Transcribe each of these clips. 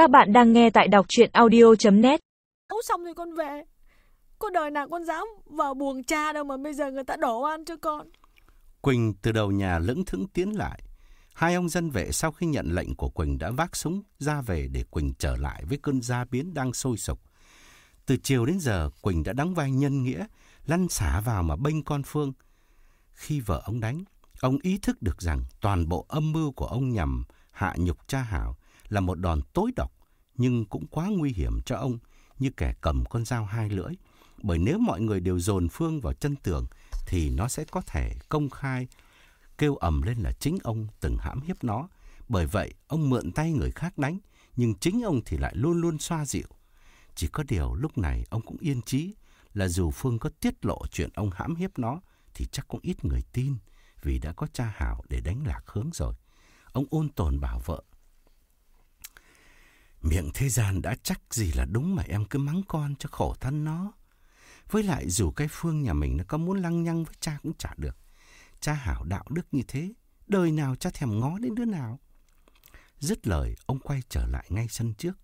Các bạn đang nghe tại đọc chuyện audio.net Nấu xong rồi con về Có đời nào con dám vào buồng cha đâu mà bây giờ người ta đổ ăn cho con Quỳnh từ đầu nhà lững thững tiến lại. Hai ông dân vệ sau khi nhận lệnh của Quỳnh đã vác súng ra về để Quỳnh trở lại với cơn gia biến đang sôi sục. Từ chiều đến giờ, Quỳnh đã đóng vai nhân nghĩa, lăn xả vào mà bênh con Phương. Khi vợ ông đánh, ông ý thức được rằng toàn bộ âm mưu của ông nhằm hạ nhục cha Hảo là một đòn tối độc, nhưng cũng quá nguy hiểm cho ông như kẻ cầm con dao hai lưỡi. Bởi nếu mọi người đều dồn Phương vào chân tường, thì nó sẽ có thể công khai kêu ầm lên là chính ông từng hãm hiếp nó. Bởi vậy, ông mượn tay người khác đánh, nhưng chính ông thì lại luôn luôn xoa dịu. Chỉ có điều lúc này ông cũng yên chí là dù Phương có tiết lộ chuyện ông hãm hiếp nó, thì chắc cũng ít người tin vì đã có cha Hảo để đánh lạc hướng rồi. Ông ôn tồn bảo vợ. Miệng thế gian đã chắc gì là đúng mà em cứ mắng con cho khổ thân nó. Với lại dù cái Phương nhà mình nó có muốn lăng nhăng với cha cũng chả được. Cha Hảo đạo đức như thế, đời nào cha thèm ngó đến đứa nào. Dứt lời, ông quay trở lại ngay sân trước.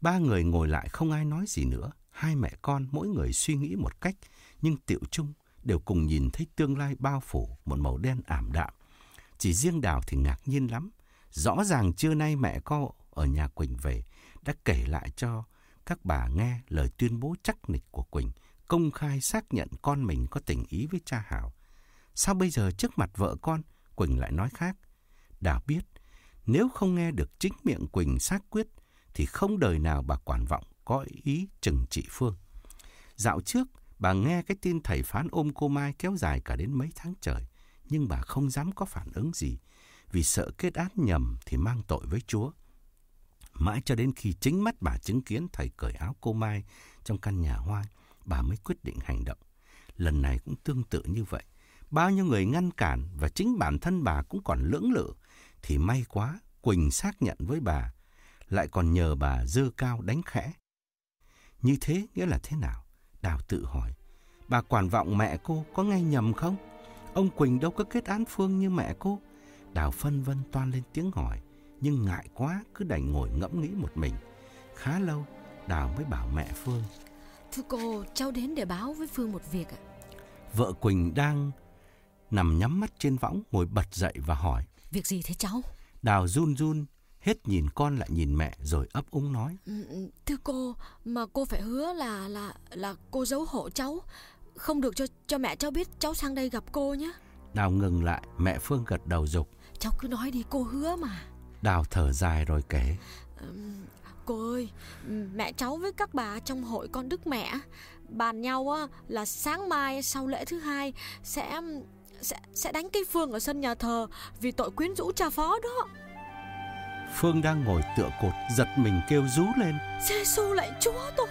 Ba người ngồi lại không ai nói gì nữa. Hai mẹ con mỗi người suy nghĩ một cách, nhưng tiệu chung đều cùng nhìn thấy tương lai bao phủ một màu đen ảm đạm. Chỉ riêng Đào thì ngạc nhiên lắm. Rõ ràng trưa nay mẹ cô ở nhà Quỳnh về đã kể lại cho các bà nghe lời tuyên bố chắc nịch của Quỳnh, công khai xác nhận con mình có tình ý với cha Hảo. Sao bây giờ trước mặt vợ con, Quỳnh lại nói khác? Đào biết, nếu không nghe được chính miệng Quỳnh xác quyết, thì không đời nào bà quản vọng có ý trừng trị Phương. Dạo trước, bà nghe cái tin thầy phán ôm cô Mai kéo dài cả đến mấy tháng trời, nhưng bà không dám có phản ứng gì, vì sợ kết án nhầm thì mang tội với Chúa. Mãi cho đến khi chính mắt bà chứng kiến thầy cởi áo cô Mai trong căn nhà hoang, bà mới quyết định hành động. Lần này cũng tương tự như vậy. Bao nhiêu người ngăn cản và chính bản thân bà cũng còn lưỡng lự, thì may quá Quỳnh xác nhận với bà, lại còn nhờ bà dơ cao đánh khẽ. Như thế nghĩa là thế nào? Đào tự hỏi. Bà quản vọng mẹ cô có nghe nhầm không? Ông Quỳnh đâu có kết án Phương như mẹ cô. Đào phân vân toan lên tiếng hỏi, nhưng ngại quá cứ đành ngồi ngẫm nghĩ một mình. Khá lâu, Đào mới bảo mẹ Phương. Thưa cô, cháu đến để báo với Phương một việc ạ. Vợ Quỳnh đang nằm nhắm mắt trên võng, ngồi bật dậy và hỏi. Việc gì thế cháu? Đào run run, hết nhìn con lại nhìn mẹ rồi ấp úng nói. Ừ, ừ, thưa cô, mà cô phải hứa là là là cô giấu hộ cháu, không được cho cho mẹ cháu biết cháu sang đây gặp cô nhé. Đào ngừng lại, mẹ Phương gật đầu dục. Cháu cứ nói đi, cô hứa mà. Đào thở dài rồi kể. Cô ơi, mẹ cháu với các bà trong hội con Đức Mẹ bàn nhau á là sáng mai sau lễ thứ hai sẽ sẽ sẽ đánh cái Phương ở sân nhà thờ vì tội quyến rũ cha phó đó. Phương đang ngồi tựa cột giật mình kêu rú lên. giê xu lạy Chúa tôi.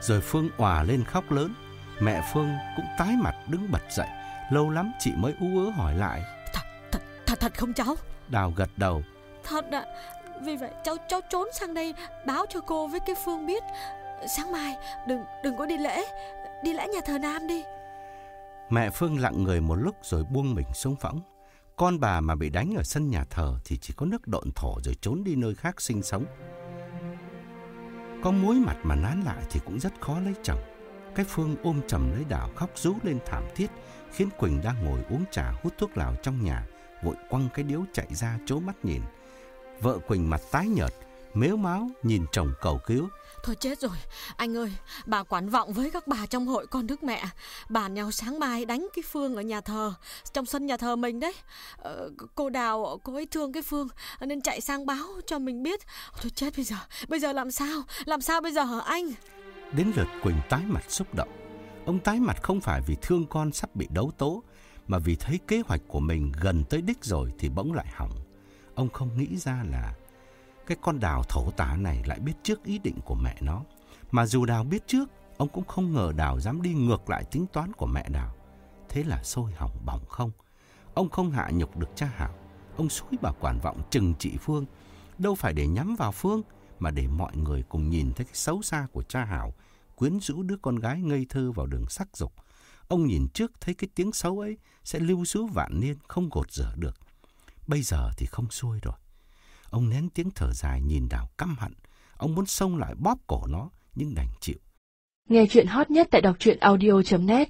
Rồi Phương òa lên khóc lớn. Mẹ Phương cũng tái mặt đứng bật dậy. Lâu lắm chị mới ú ớ hỏi lại. Thật, thật, thật, thật không cháu? Đào gật đầu. Thật ạ. À. Vì vậy cháu cháu trốn sang đây báo cho cô với cái Phương biết. Sáng mai đừng đừng có đi lễ, đi lễ nhà thờ Nam đi. Mẹ Phương lặng người một lúc rồi buông mình xuống võng. Con bà mà bị đánh ở sân nhà thờ thì chỉ có nước độn thổ rồi trốn đi nơi khác sinh sống. Có muối mặt mà nán lại thì cũng rất khó lấy chồng. Cái Phương ôm chầm lấy đảo khóc rú lên thảm thiết, khiến Quỳnh đang ngồi uống trà hút thuốc lào trong nhà, vội quăng cái điếu chạy ra chố mắt nhìn. Vợ Quỳnh mặt tái nhợt, mếu máu nhìn chồng cầu cứu. Thôi chết rồi, anh ơi, bà quản vọng với các bà trong hội con Đức Mẹ. Bàn nhau sáng mai đánh cái Phương ở nhà thờ, trong sân nhà thờ mình đấy. Ờ, cô Đào, cô ấy thương cái Phương, nên chạy sang báo cho mình biết. Thôi chết bây giờ, bây giờ làm sao, làm sao bây giờ hả anh? Đến lượt Quỳnh tái mặt xúc động. Ông tái mặt không phải vì thương con sắp bị đấu tố, mà vì thấy kế hoạch của mình gần tới đích rồi thì bỗng lại hỏng. Ông không nghĩ ra là cái con đào thổ tả này lại biết trước ý định của mẹ nó. Mà dù đào biết trước, ông cũng không ngờ đào dám đi ngược lại tính toán của mẹ đào. Thế là sôi hỏng bỏng không. Ông không hạ nhục được cha Hảo. Ông xúi bà quản vọng trừng trị Phương. Đâu phải để nhắm vào Phương, mà để mọi người cùng nhìn thấy cái xấu xa của cha Hảo, quyến rũ đứa con gái ngây thơ vào đường sắc dục. Ông nhìn trước thấy cái tiếng xấu ấy sẽ lưu giữ vạn niên, không gột rửa được. Bây giờ thì không xuôi rồi. Ông nén tiếng thở dài nhìn đào căm hận, Ông muốn xông lại bóp cổ nó, nhưng đành chịu. Nghe chuyện hot nhất tại đọc truyện audio.net